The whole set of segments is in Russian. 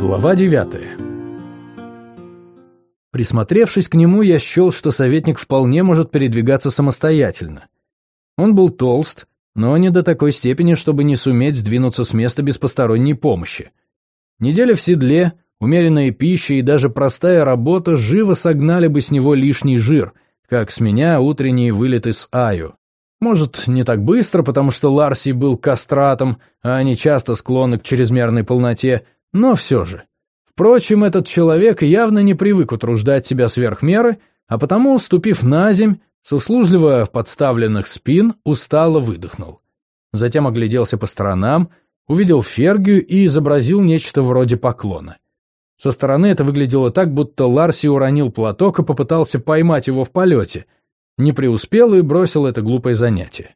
Глава девятая Присмотревшись к нему, я счел, что советник вполне может передвигаться самостоятельно. Он был толст, но не до такой степени, чтобы не суметь сдвинуться с места без посторонней помощи. Неделя в седле, умеренная пища и даже простая работа живо согнали бы с него лишний жир, как с меня утренние вылеты с Аю. Может, не так быстро, потому что Ларси был кастратом, а они часто склонны к чрезмерной полноте, но все же. Впрочем, этот человек явно не привык утруждать себя сверх меры, а потому, ступив на земь, с услужливо подставленных спин устало выдохнул. Затем огляделся по сторонам, увидел Фергию и изобразил нечто вроде поклона. Со стороны это выглядело так, будто Ларси уронил платок и попытался поймать его в полете. Не преуспел и бросил это глупое занятие.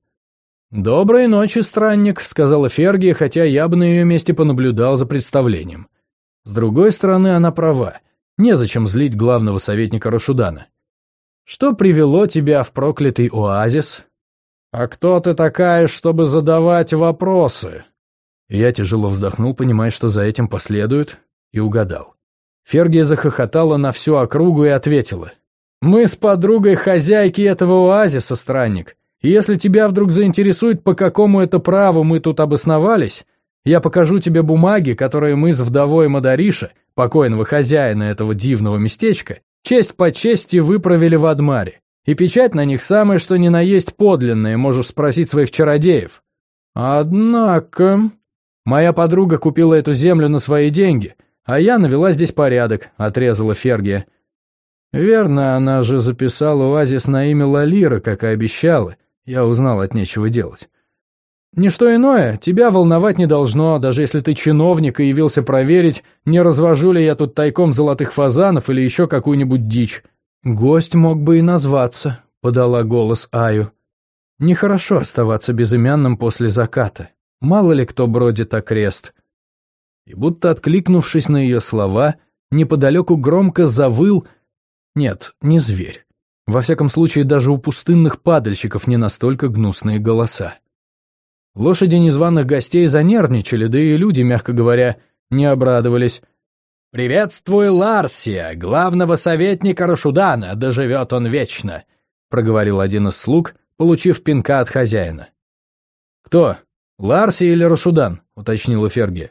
«Доброй ночи, странник», — сказала Фергия, хотя я бы на ее месте понаблюдал за представлением. С другой стороны, она права. Незачем злить главного советника Рашудана. Что привело тебя в проклятый оазис? А кто ты такая, чтобы задавать вопросы? Я тяжело вздохнул, понимая, что за этим последует, и угадал. Фергия захохотала на всю округу и ответила. «Мы с подругой хозяйки этого оазиса, странник. Если тебя вдруг заинтересует, по какому это праву мы тут обосновались, я покажу тебе бумаги, которые мы с вдовой Мадариша, покойного хозяина этого дивного местечка, Честь по чести выправили в Адмаре. И печать на них самая, что ни на есть подлинная, можешь спросить своих чародеев. Однако... Моя подруга купила эту землю на свои деньги, а я навела здесь порядок, отрезала Фергия. Верно, она же записала оазис на имя Лалира, как и обещала. Я узнал от нечего делать. Ничто иное тебя волновать не должно, даже если ты чиновник и явился проверить, не развожу ли я тут тайком золотых фазанов или еще какую-нибудь дичь. Гость мог бы и назваться, подала голос Аю. Нехорошо оставаться безымянным после заката. Мало ли кто бродит окрест. И будто откликнувшись на ее слова, неподалеку громко завыл... Нет, не зверь. Во всяком случае, даже у пустынных падальщиков не настолько гнусные голоса. Лошади незваных гостей занервничали, да и люди, мягко говоря, не обрадовались. «Приветствую Ларсия, главного советника Рашудана, доживет он вечно», проговорил один из слуг, получив пинка от хозяина. «Кто? Ларси или Рашудан?» — уточнила Ферги.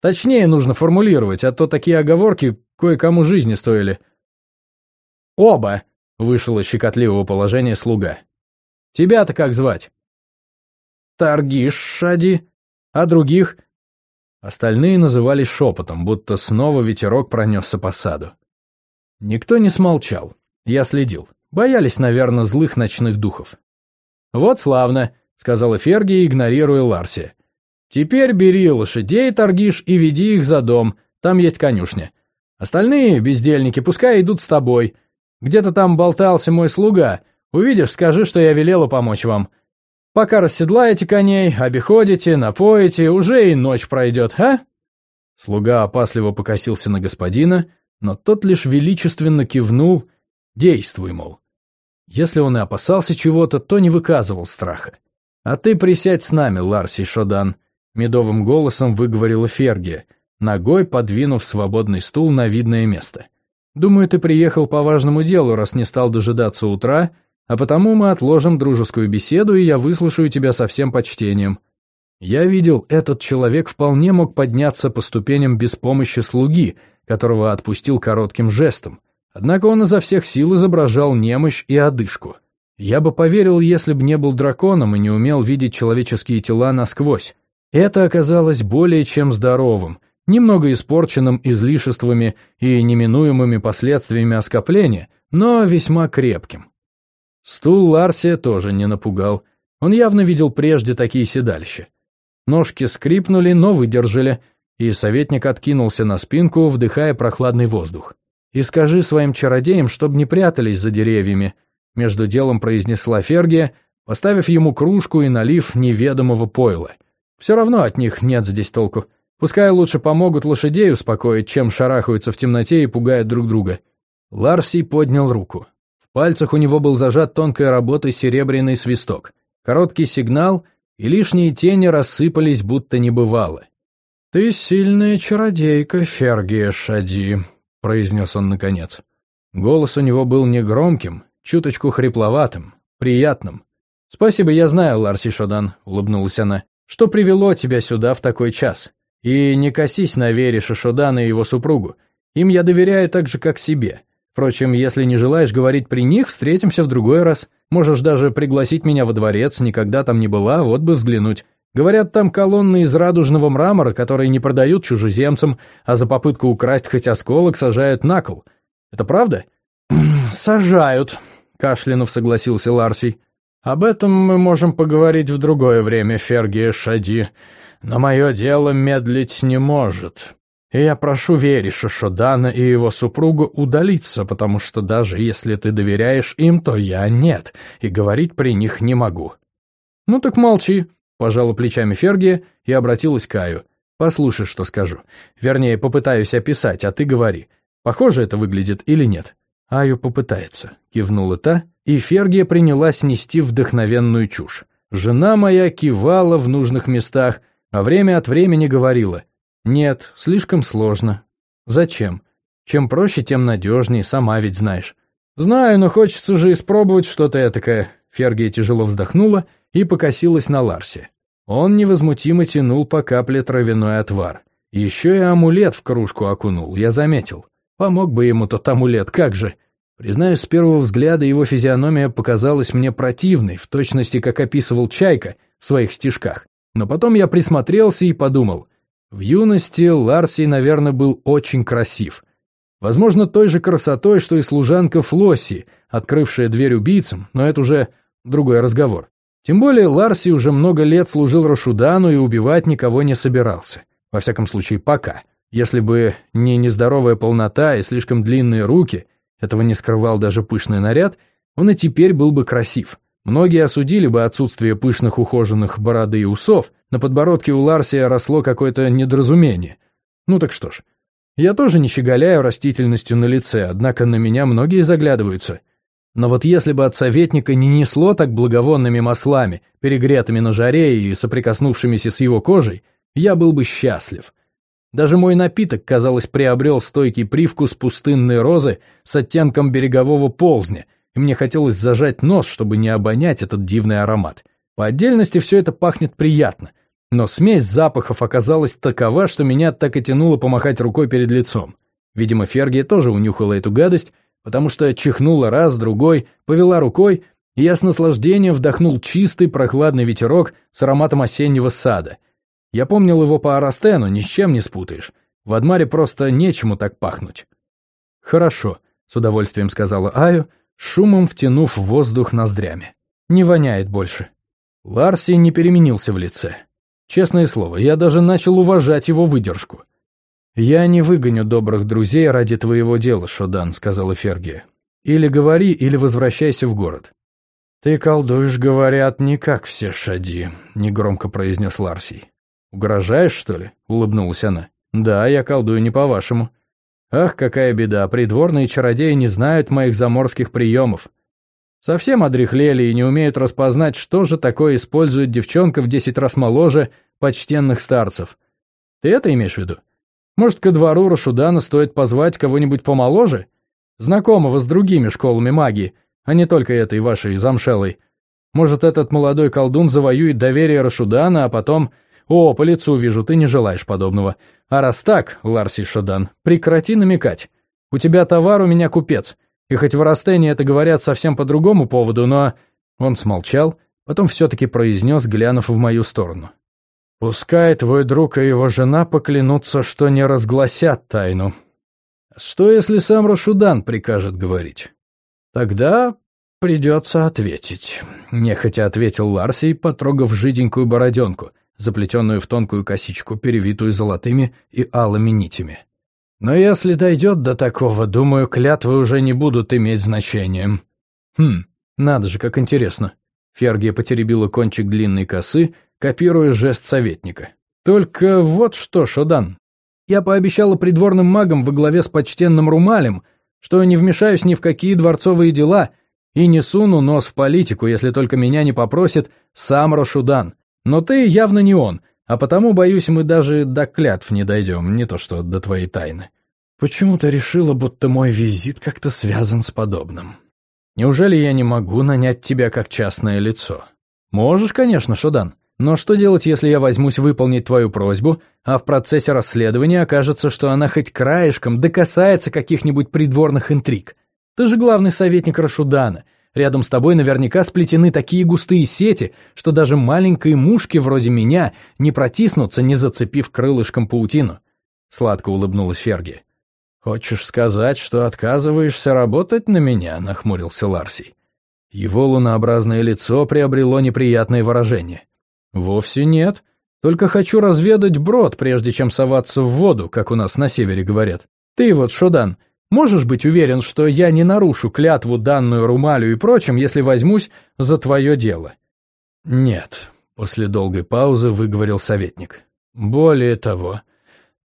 «Точнее нужно формулировать, а то такие оговорки кое-кому жизни стоили». «Оба!» — вышел из щекотливого положения слуга. «Тебя-то как звать?» Таргиш Шади, а других... Остальные назывались шепотом, будто снова ветерок пронесся по саду. Никто не смолчал. Я следил. Боялись, наверное, злых ночных духов. «Вот славно», — сказала Ферги, игнорируя Ларси. «Теперь бери лошадей, Таргиш, и веди их за дом. Там есть конюшня. Остальные, бездельники, пускай идут с тобой. Где-то там болтался мой слуга. Увидишь, скажи, что я велела помочь вам. Пока расседлаете коней, обиходите, напоите, уже и ночь пройдет, а?» Слуга опасливо покосился на господина, но тот лишь величественно кивнул «Действуй, мол». Если он и опасался чего-то, то не выказывал страха. «А ты присядь с нами, Ларсий Шодан», — медовым голосом выговорила Фергия, ногой подвинув свободный стул на видное место. «Думаю, ты приехал по важному делу, раз не стал дожидаться утра а потому мы отложим дружескую беседу, и я выслушаю тебя со всем почтением. Я видел, этот человек вполне мог подняться по ступеням без помощи слуги, которого отпустил коротким жестом. Однако он изо всех сил изображал немощь и одышку. Я бы поверил, если бы не был драконом и не умел видеть человеческие тела насквозь. Это оказалось более чем здоровым, немного испорченным излишествами и неминуемыми последствиями оскопления, но весьма крепким. Стул Ларсия тоже не напугал. Он явно видел прежде такие седалища. Ножки скрипнули, но выдержали, и советник откинулся на спинку, вдыхая прохладный воздух. «И скажи своим чародеям, чтобы не прятались за деревьями», между делом произнесла Фергия, поставив ему кружку и налив неведомого пойла. «Все равно от них нет здесь толку. Пускай лучше помогут лошадей успокоить, чем шарахаются в темноте и пугают друг друга». Ларси поднял руку пальцах у него был зажат тонкой работой серебряный свисток. Короткий сигнал, и лишние тени рассыпались, будто не бывало. «Ты сильная чародейка, Фергия Шади», — произнес он наконец. Голос у него был негромким, чуточку хрипловатым, приятным. «Спасибо, я знаю, Ларси Шодан», — улыбнулась она, — «что привело тебя сюда в такой час. И не косись на Вере Шишодана и его супругу. Им я доверяю так же, как себе. Впрочем, если не желаешь говорить при них, встретимся в другой раз. Можешь даже пригласить меня во дворец, никогда там не была, вот бы взглянуть. Говорят, там колонны из радужного мрамора, которые не продают чужеземцам, а за попытку украсть хоть осколок сажают на кол. Это правда? Сажают, кашлянув согласился Ларсий. Об этом мы можем поговорить в другое время, Фергия Шади. Но мое дело медлить не может. И я прошу Вериша Шодана и его супругу удалиться, потому что даже если ты доверяешь им, то я нет, и говорить при них не могу». «Ну так молчи», — пожала плечами Фергия и обратилась к Аю. «Послушай, что скажу. Вернее, попытаюсь описать, а ты говори. Похоже это выглядит или нет?» Аю попытается, кивнула та, и Фергия принялась нести вдохновенную чушь. Жена моя кивала в нужных местах, а время от времени говорила — «Нет, слишком сложно. Зачем? Чем проще, тем надежнее, сама ведь знаешь». «Знаю, но хочется же испробовать что-то этакое». Фергия тяжело вздохнула и покосилась на Ларсе. Он невозмутимо тянул по капле травяной отвар. Еще и амулет в кружку окунул, я заметил. Помог бы ему тот амулет, как же. Признаюсь, с первого взгляда его физиономия показалась мне противной, в точности как описывал Чайка в своих стишках. Но потом я присмотрелся и подумал, в юности Ларсий, наверное, был очень красив. Возможно, той же красотой, что и служанка Флосси, открывшая дверь убийцам, но это уже другой разговор. Тем более Ларси уже много лет служил Рашудану и убивать никого не собирался. Во всяком случае, пока. Если бы не нездоровая полнота и слишком длинные руки, этого не скрывал даже пышный наряд, он и теперь был бы красив. Многие осудили бы отсутствие пышных ухоженных бороды и усов, на подбородке у Ларсия росло какое-то недоразумение. Ну так что ж, я тоже не щеголяю растительностью на лице, однако на меня многие заглядываются. Но вот если бы от советника не несло так благовонными маслами, перегретыми на жаре и соприкоснувшимися с его кожей, я был бы счастлив. Даже мой напиток, казалось, приобрел стойкий привкус пустынной розы с оттенком берегового ползня — и мне хотелось зажать нос, чтобы не обонять этот дивный аромат. По отдельности все это пахнет приятно, но смесь запахов оказалась такова, что меня так и тянуло помахать рукой перед лицом. Видимо, Фергия тоже унюхала эту гадость, потому что чихнула раз, другой, повела рукой, и я с наслаждением вдохнул чистый прохладный ветерок с ароматом осеннего сада. Я помнил его по Арастену, ни с чем не спутаешь. В Адмаре просто нечему так пахнуть. «Хорошо», — с удовольствием сказала Аю, — шумом втянув воздух ноздрями. Не воняет больше. Ларси не переменился в лице. Честное слово, я даже начал уважать его выдержку. «Я не выгоню добрых друзей ради твоего дела, Шодан», — сказала Фергия. «Или говори, или возвращайся в город». «Ты колдуешь, говорят, не как все шади», — негромко произнес Ларсий. «Угрожаешь, что ли?» — улыбнулась она. «Да, я колдую не по-вашему. Ах, какая беда, придворные чародеи не знают моих заморских приемов. Совсем одрехлели и не умеют распознать, что же такое использует девчонка в десять раз моложе почтенных старцев. Ты это имеешь в виду? Может, ко двору Рашудана стоит позвать кого-нибудь помоложе? Знакомого с другими школами магии, а не только этой вашей замшелой. Может, этот молодой колдун завоюет доверие Рашудана, а потом «О, по лицу вижу, ты не желаешь подобного. А раз так, Ларси Шадан, прекрати намекать. У тебя товар, у меня купец. И хоть в Растене это говорят совсем по другому поводу, но...» Он смолчал, потом все-таки произнес, глянув в мою сторону. «Пускай твой друг и его жена поклянутся, что не разгласят тайну. Что, если сам Рашудан прикажет говорить? Тогда придется ответить», — нехотя ответил Ларси, потрогав жиденькую бороденку — заплетенную в тонкую косичку, перевитую золотыми и алыми нитями. Но если дойдет до такого, думаю, клятвы уже не будут иметь значения. Хм, надо же, как интересно. Фергия потеребила кончик длинной косы, копируя жест советника. Только вот что, Шодан. Я пообещала придворным магам во главе с почтенным Румалем, что не вмешаюсь ни в какие дворцовые дела и не суну нос в политику, если только меня не попросит сам Рошудан. Но ты явно не он, А потому, боюсь, мы даже до клятв не дойдем, не то что до твоей тайны. Почему-то решила, будто мой визит как-то связан с подобным. Неужели я не могу нанять тебя как частное лицо? Можешь, конечно, Шодан. Но что делать, если я возьмусь выполнить твою просьбу, а в процессе расследования окажется, что она хоть краешком докасается каких-нибудь придворных интриг? Ты же главный советник Рашудана, Рядом с тобой наверняка сплетены такие густые сети, что даже маленькой мушке вроде меня не протиснуться, не зацепив крылышком паутину. Сладко улыбнулась Ферги. «Хочешь сказать, что отказываешься работать на меня?» — нахмурился Ларсий. Его лунообразное лицо приобрело неприятное выражение. «Вовсе нет. Только хочу разведать брод, прежде чем соваться в воду, как у нас на севере говорят. Ты вот, Шодан, Можешь быть уверен, что я не нарушу клятву, данную Румалю и прочим, если возьмусь за твое дело?» «Нет», — после долгой паузы выговорил советник. «Более того,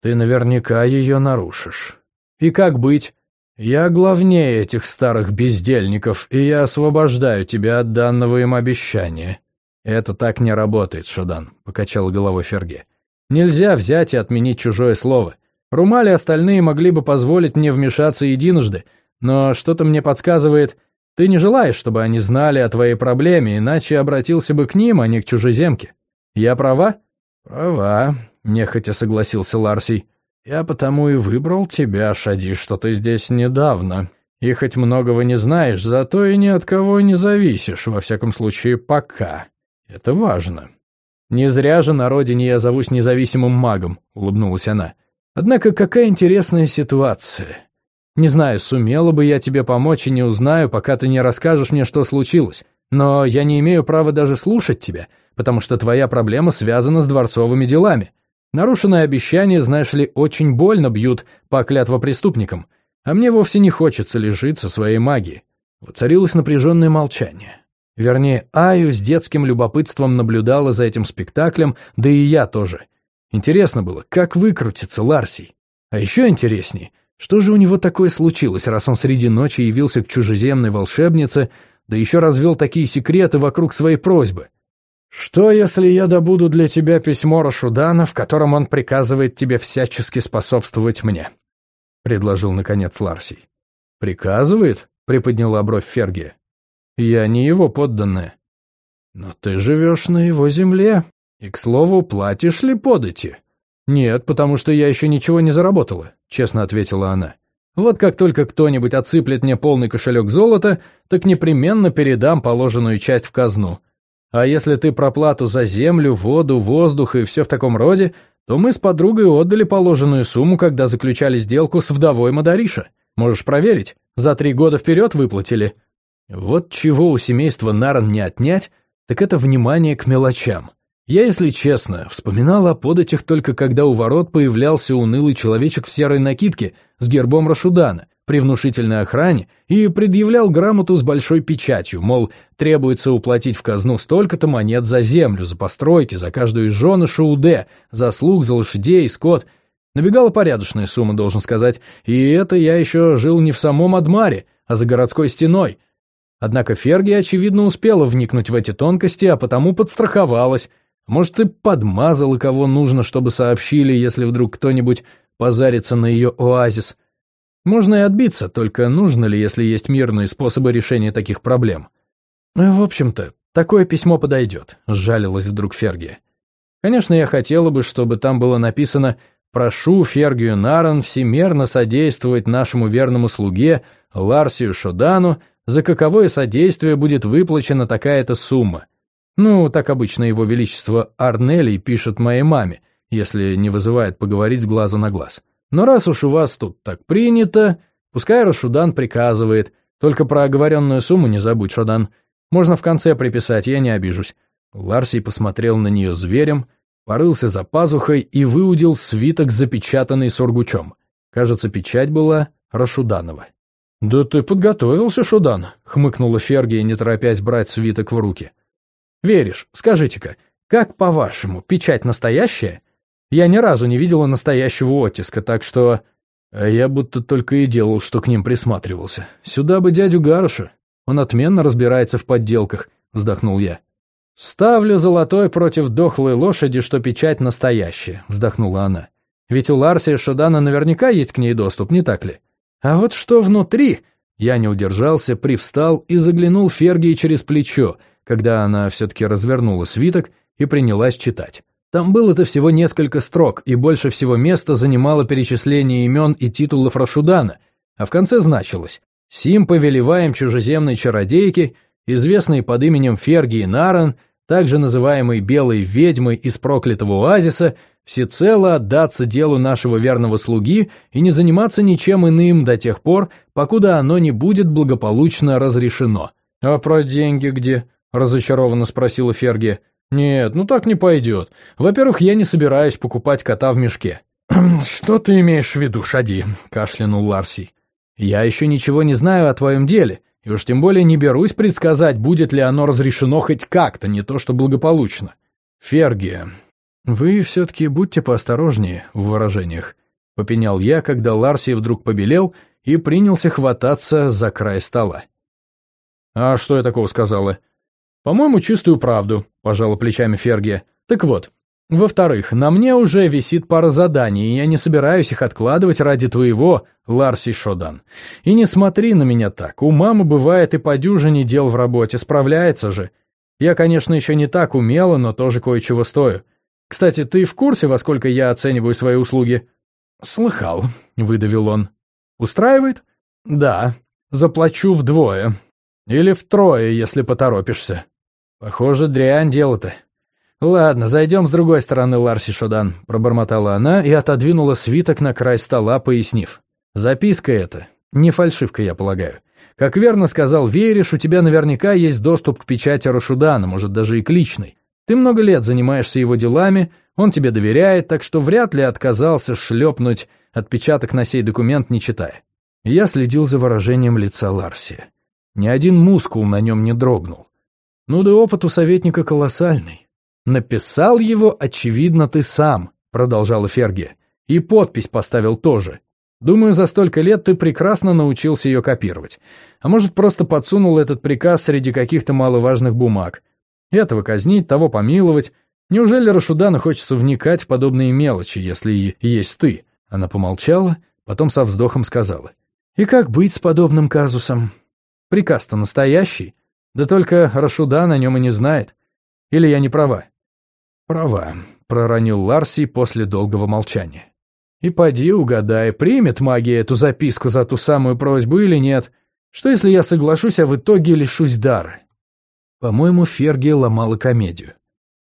ты наверняка ее нарушишь. И как быть? Я главнее этих старых бездельников, и я освобождаю тебя от данного им обещания». «Это так не работает, Шодан», — покачал головой Ферге. «Нельзя взять и отменить чужое слово. Румали остальные могли бы позволить мне вмешаться единожды, но что-то мне подсказывает, ты не желаешь, чтобы они знали о твоей проблеме, иначе обратился бы к ним, а не к чужеземке. Я права? Права, нехотя согласился Ларсий. Я потому и выбрал тебя, Шади, что ты здесь недавно. И хоть многого не знаешь, зато и ни от кого не зависишь, во всяком случае, пока. Это важно. Не зря же на родине я зовусь независимым магом, улыбнулась она. Однако какая интересная ситуация. Не знаю, сумела бы я тебе помочь и не узнаю, пока ты не расскажешь мне, что случилось. Но я не имею права даже слушать тебя, потому что твоя проблема связана с дворцовыми делами. Нарушенные обещания, знаешь ли, очень больно бьют по клятвопреступникам, а мне вовсе не хочется лежиться своей магией. Воцарилось напряженное молчание. Вернее, Аю с детским любопытством наблюдала за этим спектаклем, да и я тоже — Интересно было, как выкрутится Ларсий. А еще интереснее, что же у него такое случилось, раз он среди ночи явился к чужеземной волшебнице, да еще развел такие секреты вокруг своей просьбы. «Что, если я добуду для тебя письмо Рашудана, в котором он приказывает тебе всячески способствовать мне?» — предложил, наконец, Ларсий. «Приказывает?» — приподняла бровь Фергия. «Я не его подданная». «Но ты живешь на его земле», и, к слову, платишь ли подати? Нет, потому что я еще ничего не заработала, честно ответила она. Вот как только кто-нибудь отсыплет мне полный кошелек золота, так непременно передам положенную часть в казну. А если ты проплату за землю, воду, воздух и все в таком роде, то мы с подругой отдали положенную сумму, когда заключали сделку с вдовой Мадариша. Можешь проверить, за три года вперед выплатили. Вот чего у семейства Наран не отнять, так это внимание к мелочам. Я, если честно, вспоминал о податях только когда у ворот появлялся унылый человечек в серой накидке с гербом Рашудана при внушительной охране и предъявлял грамоту с большой печатью, мол, требуется уплатить в казну столько-то монет за землю, за постройки, за каждую из жены Шауде, за слуг, за лошадей, скот. Набегала порядочная сумма, должен сказать, и это я еще жил не в самом Адмаре, а за городской стеной. Однако Ферги, очевидно, успела вникнуть в эти тонкости, а потому подстраховалась — может, и подмазала кого нужно, чтобы сообщили, если вдруг кто-нибудь позарится на ее оазис. Можно и отбиться, только нужно ли, если есть мирные способы решения таких проблем? В общем-то, такое письмо подойдет, сжалилась вдруг Фергия. Конечно, я хотела бы, чтобы там было написано «Прошу Фергию Наран всемерно содействовать нашему верному слуге Ларсию Шодану, за каковое содействие будет выплачена такая-то сумма». Ну, так обычно его величество Арнелий пишет моей маме, если не вызывает поговорить с глазу на глаз. Но раз уж у вас тут так принято, пускай Рашудан приказывает. Только про оговоренную сумму не забудь, Шодан. Можно в конце приписать, я не обижусь. Ларсий посмотрел на нее зверем, порылся за пазухой и выудил свиток, запечатанный сургучом. Кажется, печать была Рашуданова. «Да ты подготовился, Шудан», — хмыкнула Фергия, не торопясь брать свиток в руки. Веришь? Скажите-ка, как по-вашему, печать настоящая? Я ни разу не видела настоящего оттиска, так что... А я будто только и делал, что к ним присматривался. Сюда бы дядю Гаруша. Он отменно разбирается в подделках, вздохнул я. «Ставлю золотой против дохлой лошади, что печать настоящая», — вздохнула она. «Ведь у Ларсия Шодана наверняка есть к ней доступ, не так ли? А вот что внутри...» Я не удержался, привстал и заглянул Фергии через плечо, когда она все-таки развернула свиток и принялась читать. Там было-то всего несколько строк, и больше всего места занимало перечисление имен и титулов Рашудана, а в конце значилось «Сим повелеваем чужеземной чародейке, известной под именем Фергии Наран, также называемой Белой Ведьмой из проклятого оазиса, всецело отдаться делу нашего верного слуги и не заниматься ничем иным до тех пор, покуда оно не будет благополучно разрешено». «А про деньги где?» – разочарованно спросила Фергия. «Нет, ну так не пойдет. Во-первых, я не собираюсь покупать кота в мешке». «Что ты имеешь в виду, Шади?» – кашлянул Ларсий. «Я еще ничего не знаю о твоем деле, и уж тем более не берусь предсказать, будет ли оно разрешено хоть как-то, не то что благополучно. Фергия, вы все-таки будьте поосторожнее в выражениях», — попенял я, когда Ларсий вдруг побелел и принялся хвататься за край стола. «А что я такого сказала?» «По-моему, чистую правду», — пожала плечами Фергия. «Так вот, во-вторых, на мне уже висит пара заданий, и я не собираюсь их откладывать ради твоего, Ларси Шодан. И не смотри на меня так, у мамы бывает и по дюжине дел в работе, справляется же. Я, конечно, еще не так умела, но тоже кое-чего стою. Кстати, ты в курсе, во сколько я оцениваю свои услуги?» «Слыхал», — выдавил он. «Устраивает?» «Да. Заплачу вдвое. Или втрое, если поторопишься». «Похоже, дрянь дело-то. «Ладно, зайдем с другой стороны, Ларси Шодан», — пробормотала она и отодвинула свиток на край стола, пояснив. «Записка эта. Не фальшивка, я полагаю. Как верно сказал Вериш, у тебя наверняка есть доступ к печати Рашудана, может, даже и к личной. Ты много лет занимаешься его делами, он тебе доверяет, так что вряд ли отказался шлепнуть отпечаток на сей документ, не читая». Я следил за выражением лица Ларси. Ни один мускул на нем не дрогнул. Ну да опыт у советника колоссальный. «Написал его, очевидно, ты сам», — продолжала Ферги. «И подпись поставил тоже. Думаю, за столько лет ты прекрасно научился ее копировать. А может, просто подсунул этот приказ среди каких-то маловажных бумаг. Этого казнить, того помиловать. Неужели Рашудану хочется вникать в подобные мелочи, если и есть ты?» Она помолчала, потом со вздохом сказала. «И как быть с подобным казусом? Приказ-то настоящий. Да только Рашудан о нем и не знает. Или я не права?» «Права», — проронил Ларси после долгого молчания. «И поди угадай, примет магия эту записку за ту самую просьбу или нет? Что если я соглашусь, а в итоге лишусь дара?» По-моему, Фергия ломала комедию.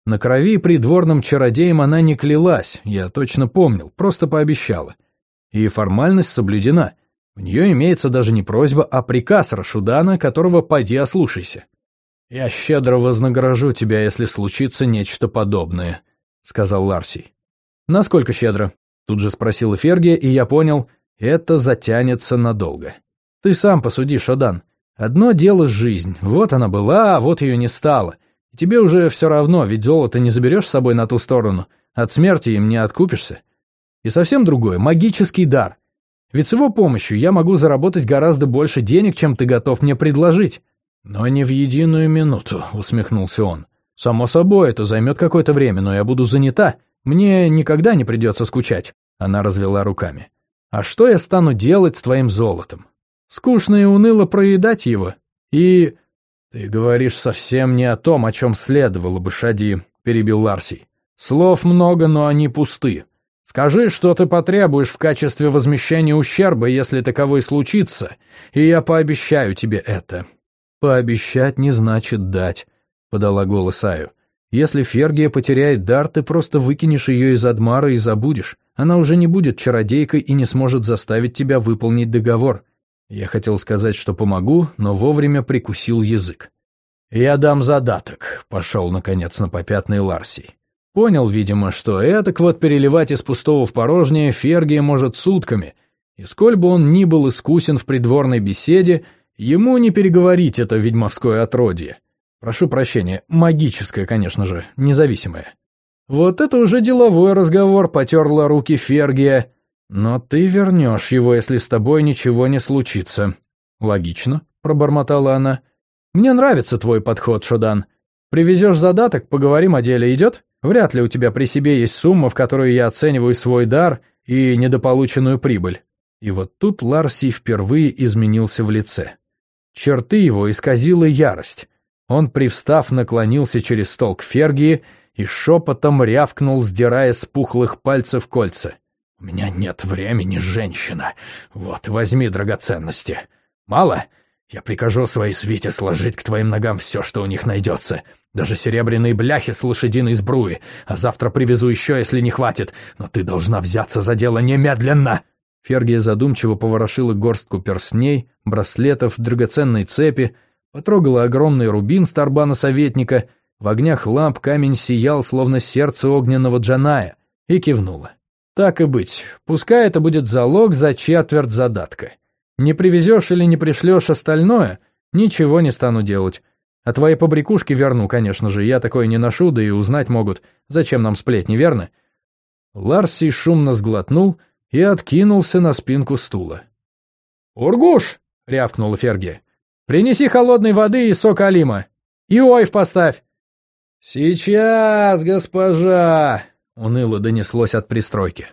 На крови придворным чародеем она не клялась, я точно помнил, просто пообещала. И формальность соблюдена. У нее имеется даже не просьба, а приказ Рашудана, которого поди ослушайся. «Я щедро вознагражу тебя, если случится нечто подобное», — сказал Ларсий. «Насколько щедро?» — тут же спросила Фергия, и я понял, это затянется надолго. «Ты сам посуди, Шодан. Одно дело — жизнь. Вот она была, а вот ее не стало. И тебе уже все равно, ведь золото не заберешь с собой на ту сторону. От смерти им не откупишься. И совсем другое — магический дар. Ведь с его помощью я могу заработать гораздо больше денег, чем ты готов мне предложить». «Но не в единую минуту», — усмехнулся он. «Само собой, это займет какое-то время, но я буду занята. Мне никогда не придется скучать», — она развела руками. «А что я стану делать с твоим золотом? Скучно и уныло проедать его. И...» «Ты говоришь совсем не о том, о чем следовало бы, Шади», — перебил Ларсий. «Слов много, но они пусты. Скажи, что ты потребуешь в качестве возмещения ущерба, если таковой случится, и я пообещаю тебе это. «Пообещать не значит дать», — подала голос Аю. «Если Фергия потеряет дар, ты просто выкинешь ее из Адмара и забудешь. Она уже не будет чародейкой и не сможет заставить тебя выполнить договор». Я хотел сказать, что помогу, но вовремя прикусил язык. «Я дам задаток», — пошел, наконец, на попятный Ларсий. Понял, видимо, что этак вот переливать из пустого в порожнее Фергия может сутками, и сколь бы он ни был искусен в придворной беседе, Ему не переговорить это ведьмовское отродье. Прошу прощения, магическое, конечно же, независимое. Вот это уже деловой разговор, потерла руки Фергия. Но ты вернешь его, если с тобой ничего не случится. Логично, пробормотала она. Мне нравится твой подход, Шодан. Привезешь задаток, поговорим о деле, идет? Вряд ли у тебя при себе есть сумма, в которую я оцениваю свой дар и недополученную прибыль». И вот тут Ларси впервые изменился в лице. Черты его исказила ярость. Он, привстав, наклонился через стол к Фергии и шепотом рявкнул, сдирая с пухлых пальцев кольца. «У меня нет времени, женщина. Вот, возьми драгоценности. Мало? Я прикажу своей свите сложить к твоим ногам все, что у них найдется. Даже серебряные бляхи с лошадиной сбруи. А завтра привезу еще, если не хватит. Но ты должна взяться за дело немедленно!» Фергия задумчиво поворошила горстку перстней, браслетов, драгоценной цепи, потрогала огромный рубин старбана советника, в огнях ламп камень сиял, словно сердце огненного Джаная, и кивнула. «Так и быть, пускай это будет залог за четверть задатка. Не привезешь или не пришлешь остальное, ничего не стану делать. А твои побрякушки верну, конечно же, я такое не ношу, да и узнать могут, зачем нам сплетни, верно?» Ларси шумно сглотнул — и откинулся на спинку стула. «Ургуш!» — рявкнула Ферги. «Принеси холодной воды и сок Алима. И ойв поставь!» «Сейчас, госпожа!» — уныло донеслось от пристройки.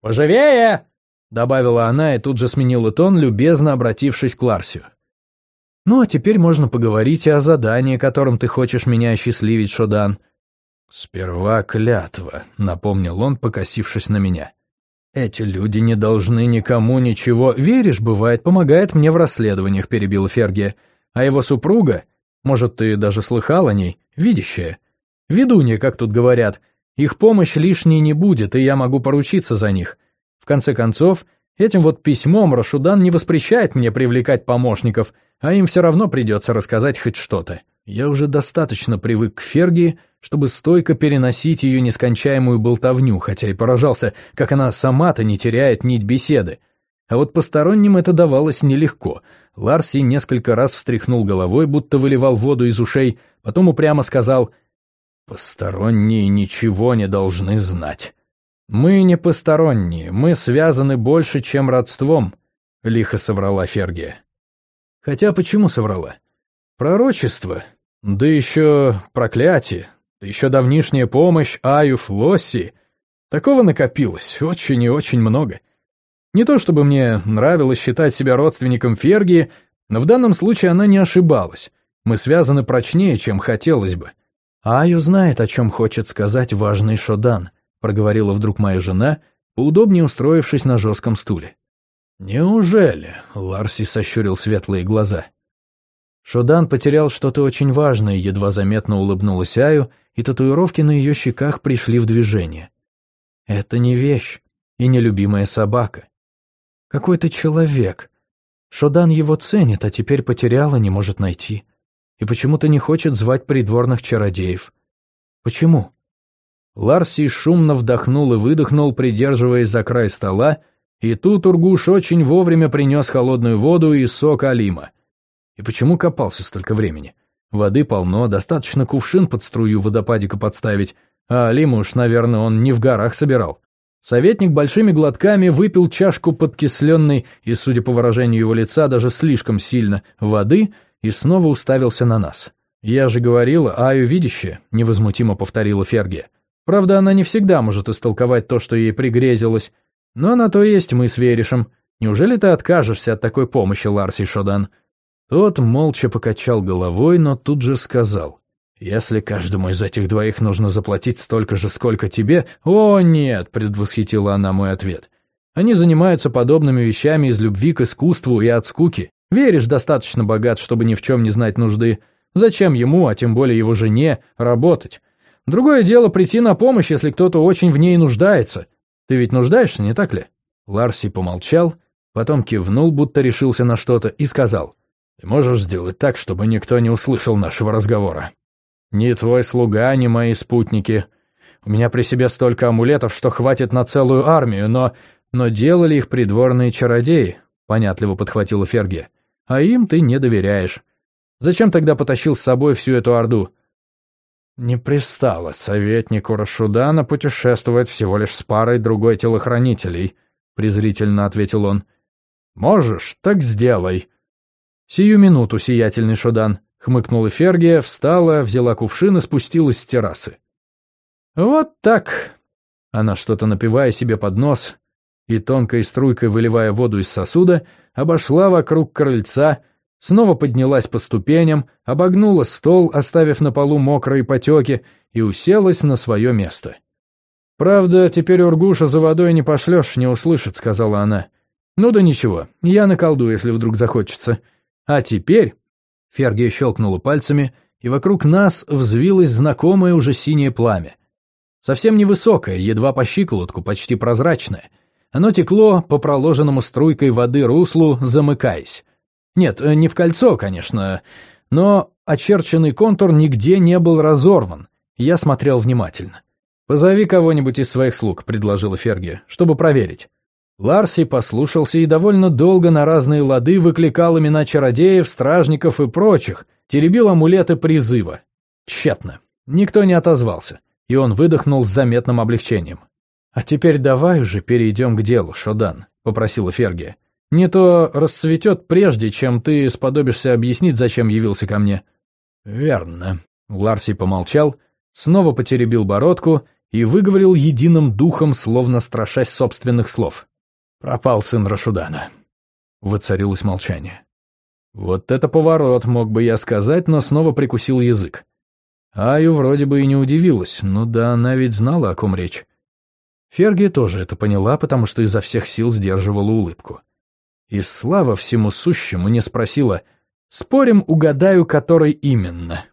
«Поживее!» — добавила она и тут же сменила тон, любезно обратившись к Ларсию. «Ну, а теперь можно поговорить и о задании, которым ты хочешь меня осчастливить, Шодан». «Сперва клятва», — напомнил он, покосившись на меня. «Эти люди не должны никому ничего. Веришь, бывает, помогает мне в расследованиях», — перебил Фергия. «А его супруга, может, ты даже слыхал о ней, видящая. Ведунья, как тут говорят. Их помощь лишней не будет, и я могу поручиться за них. В конце концов, этим вот письмом Рашудан не воспрещает мне привлекать помощников, а им все равно придется рассказать хоть что-то. Я уже достаточно привык к Фергии, чтобы стойко переносить ее нескончаемую болтовню, хотя и поражался, как она сама-то не теряет нить беседы. А вот посторонним это давалось нелегко. Ларси несколько раз встряхнул головой, будто выливал воду из ушей, потом упрямо сказал «Посторонние ничего не должны знать». «Мы не посторонние, мы связаны больше, чем родством», — лихо соврала Фергия. Хотя почему соврала? Пророчество, да еще проклятие, да еще давнишняя помощь Аю Флосси. Такого накопилось, очень и очень много. Не то чтобы мне нравилось считать себя родственником Фергии, но в данном случае она не ошибалась. Мы связаны прочнее, чем хотелось бы. Аю знает, о чем хочет сказать важный Шодан, проговорила вдруг моя жена, поудобнее устроившись на жестком стуле. «Неужели?» — Ларси сощурил светлые глаза. Шодан потерял что-то очень важное, едва заметно улыбнулась Аю, и татуировки на ее щеках пришли в движение. Это не вещь и не любимая собака. Какой-то человек. Шодан его ценит, а теперь потерял и не может найти. И почему-то не хочет звать придворных чародеев. Почему? Ларси шумно вдохнул и выдохнул, придерживаясь за край стола, и тут Ургуш очень вовремя принес холодную воду и сок Алима. И почему копался столько времени? Воды полно, достаточно кувшин под струю водопадика подставить, а Алима уж, наверное, он не в горах собирал. Советник большими глотками выпил чашку подкисленной и, судя по выражению его лица, даже слишком сильно, воды и снова уставился на нас. «Я же говорила, Аю видящая», — невозмутимо повторила Ферги. «Правда, она не всегда может истолковать то, что ей пригрезилось, но на то есть мы с Веришем. Неужели ты откажешься от такой помощи, Ларси Шодан?» Тот молча покачал головой, но тут же сказал. «Если каждому из этих двоих нужно заплатить столько же, сколько тебе...» «О, нет!» — предвосхитила она мой ответ. «Они занимаются подобными вещами из любви к искусству и от скуки. Веришь, достаточно богат, чтобы ни в чем не знать нужды. Зачем ему, а тем более его жене, работать? Другое дело прийти на помощь, если кто-то очень в ней нуждается. Ты ведь нуждаешься, не так ли?» Ларси помолчал, потом кивнул, будто решился на что-то, и сказал. Можешь сделать так, чтобы никто не услышал нашего разговора. Ни твой слуга, ни мои спутники. У меня при себе столько амулетов, что хватит на целую армию, но... Но делали их придворные чародеи, понятливо подхватила Ферги. А им ты не доверяешь. Зачем тогда потащил с собой всю эту орду? Не пристало советнику Рашудана путешествовать всего лишь с парой другой телохранителей, презрительно ответил он. Можешь, так сделай. «Сию минуту, сиятельный Шодан», хмыкнула Фергия, встала, взяла кувшин и спустилась с террасы. «Вот так!» Она, что-то напивая себе под нос и тонкой струйкой выливая воду из сосуда, обошла вокруг крыльца, снова поднялась по ступеням, обогнула стол, оставив на полу мокрые потеки, и уселась на свое место. «Правда, теперь Ургуша за водой не пошлешь, не услышит», — сказала она. «Ну да ничего, я наколду, если вдруг захочется. А теперь...» Фергия щелкнула пальцами, и вокруг нас взвилось знакомое уже синее пламя. Совсем невысокое, едва по щиколотку, почти прозрачное. Оно текло по проложенному струйкой воды руслу, замыкаясь. Нет, не в кольцо, конечно, но очерченный контур нигде не был разорван. Я смотрел внимательно. «Позови кого-нибудь из своих слуг», — предложила Ферги, — «чтобы проверить». Ларси послушался и довольно долго на разные лады выкликал имена чародеев, стражников и прочих, теребил амулеты призыва. Тщетно. Никто не отозвался, и он выдохнул с заметным облегчением. «А теперь давай уже перейдем к делу, Шодан», — попросила Ферги. «Не то расцветет прежде, чем ты сподобишься объяснить, зачем явился ко мне». «Верно». Ларси помолчал, снова потеребил бородку и выговорил единым духом, словно страшась собственных слов. «Пропал сын Рашудана». Воцарилось молчание. Вот это поворот, мог бы я сказать, но снова прикусил язык. Аю вроде бы и не удивилась, ну да она ведь знала, о ком речь. Ферги тоже это поняла, потому что изо всех сил сдерживала улыбку. И слава всему сущему не спросила, «Спорим, угадаю, который именно».